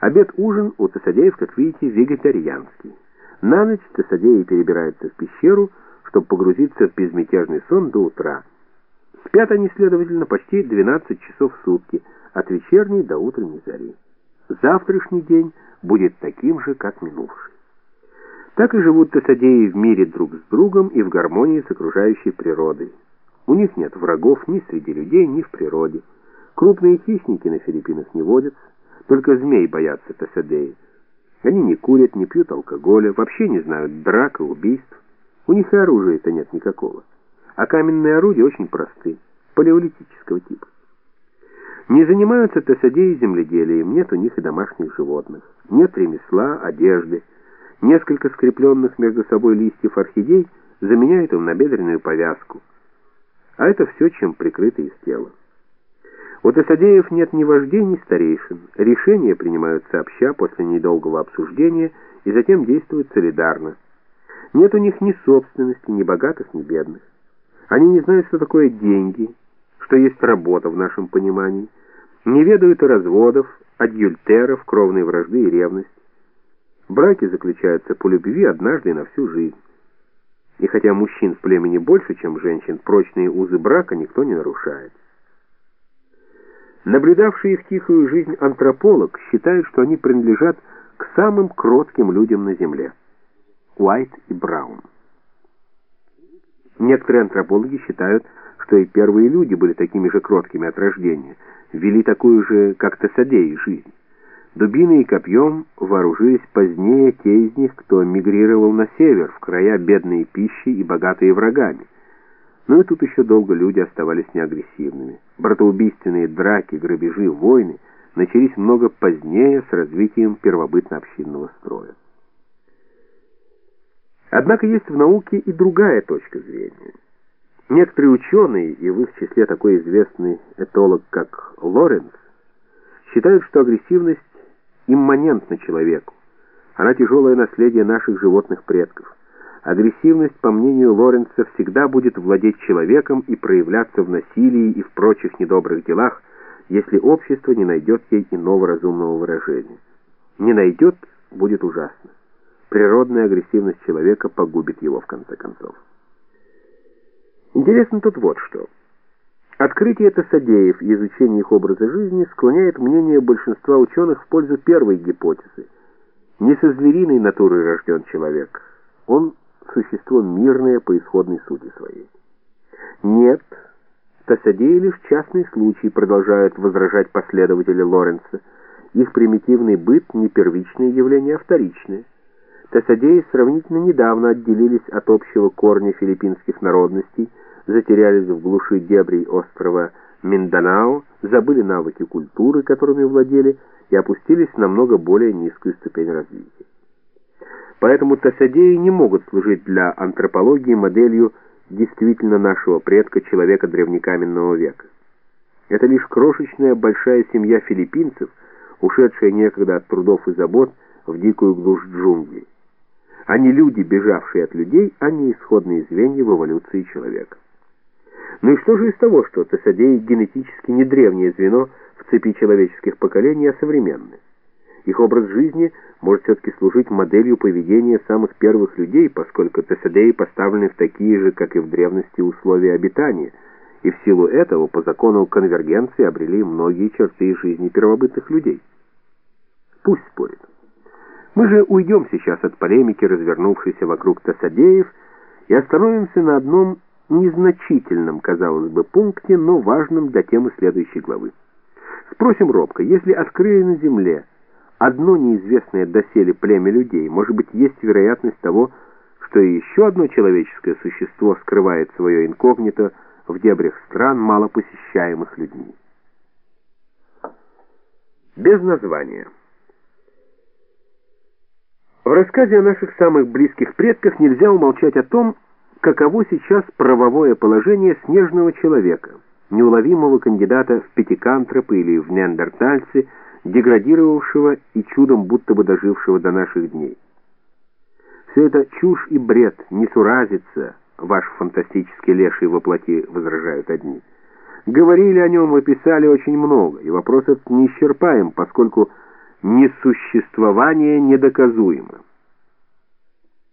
Обед-ужин у Тесадеев, как видите, вегетарианский. На ночь Тесадеи перебираются в пещеру, чтобы погрузиться в безмятежный сон до утра. Спят они, следовательно, почти 12 часов в сутки, от вечерней до утренней зари. Завтрашний день будет таким же, как минувший. Так и живут Тесадеи в мире друг с другом и в гармонии с окружающей природой. У них нет врагов ни среди людей, ни в природе. Крупные хищники на Филиппинах не водятся, только змей боятся Тесадеи. Они не курят, не пьют алкоголя, вообще не знают драк и убийств. У них и оружия-то нет никакого. А каменные орудия очень просты, палеолитического типа. Не занимаются Тесадеи земледелием, нет у них и домашних животных. Нет ремесла, одежды. Несколько скрепленных между собой листьев орхидей заменяют им набедренную повязку. А это все, чем прикрыто из тела. У Тесадеев нет ни вождей, ни старейшин. Решения принимают сообща после недолгого обсуждения и затем действуют солидарно. Нет у них ни собственности, ни богатых, ни бедных. Они не знают, что такое деньги, что есть работа в нашем понимании, не ведают разводов, адюльтеров, кровной вражды и ревности. Браки заключаются по любви однажды на всю жизнь. И хотя мужчин в племени больше, чем женщин, прочные узы брака никто не нарушает. Наблюдавший их тихую жизнь антрополог считает, что они принадлежат к самым кротким людям на Земле. Уайт и Браун. Некоторые антропологи считают, что и первые люди были такими же кроткими от рождения, вели такую же, как Тесадеи, жизнь. Дубиной и копьем вооружились позднее те из них, кто мигрировал на север, в края бедные пищей и богатые врагами. Но и тут еще долго люди оставались неагрессивными. Братоубийственные драки, грабежи, войны начались много позднее с развитием первобытно-общинного строя. Однако есть в науке и другая точка зрения. Некоторые ученые, и в их числе такой известный этолог, как Лоренц, считают, что агрессивность имманентна человеку. Она тяжелое наследие наших животных предков. Агрессивность, по мнению Лоренца, всегда будет владеть человеком и проявляться в насилии и в прочих недобрых делах, если общество не найдет ей иного разумного выражения. Не найдет, будет ужасно. Природная агрессивность человека погубит его в конце концов. Интересно тут вот что. Открытие Тасадеев и изучение их образа жизни склоняет мнение большинства ученых в пользу первой гипотезы. Не со звериной натурой рожден человек. Он существо мирное по исходной сути своей. Нет, Тасадеи лишь частный случай, продолжают возражать последователи Лоренца. Их примитивный быт не первичное явление, а вторичное. Тасадеи сравнительно недавно отделились от общего корня филиппинских народностей, затерялись в глуши дебрей острова Минданао, забыли навыки культуры, которыми владели, и опустились на много более низкую ступень развития. Поэтому тасадеи не могут служить для антропологии моделью действительно нашего предка, человека древнекаменного века. Это лишь крошечная большая семья филиппинцев, ушедшая некогда от трудов и забот в дикую глушь джунглей. Они люди, бежавшие от людей, а не исходные звенья в эволюции человека. Ну и что же из того, что тесадеи генетически не древнее звено в цепи человеческих поколений, а современное? Их образ жизни может все-таки служить моделью поведения самых первых людей, поскольку тесадеи поставлены в такие же, как и в древности, условия обитания, и в силу этого по закону конвергенции обрели многие черты жизни первобытных людей. Пусть спорит. Мы же уйдем сейчас от полемики, развернувшейся вокруг тесадеев, и остановимся на одном незначительном, казалось бы, пункте, но важном для темы следующей главы. Спросим робко, если открыли на Земле одно неизвестное доселе племя людей, может быть, есть вероятность того, что и еще одно человеческое существо скрывает свое инкогнито в дебрях стран, мало посещаемых людьми. Без названия. В рассказе о наших самых близких предках нельзя умолчать о том, каково сейчас правовое положение снежного человека, неуловимого кандидата в пятикантропы или в неандертальцы, деградировавшего и чудом будто бы дожившего до наших дней. Все это чушь и бред, не суразится, ваш фантастический леший воплоти, возражают одни. Говорили о нем и писали очень много, и вопрос этот неисчерпаем, поскольку несуществование недоказуемо.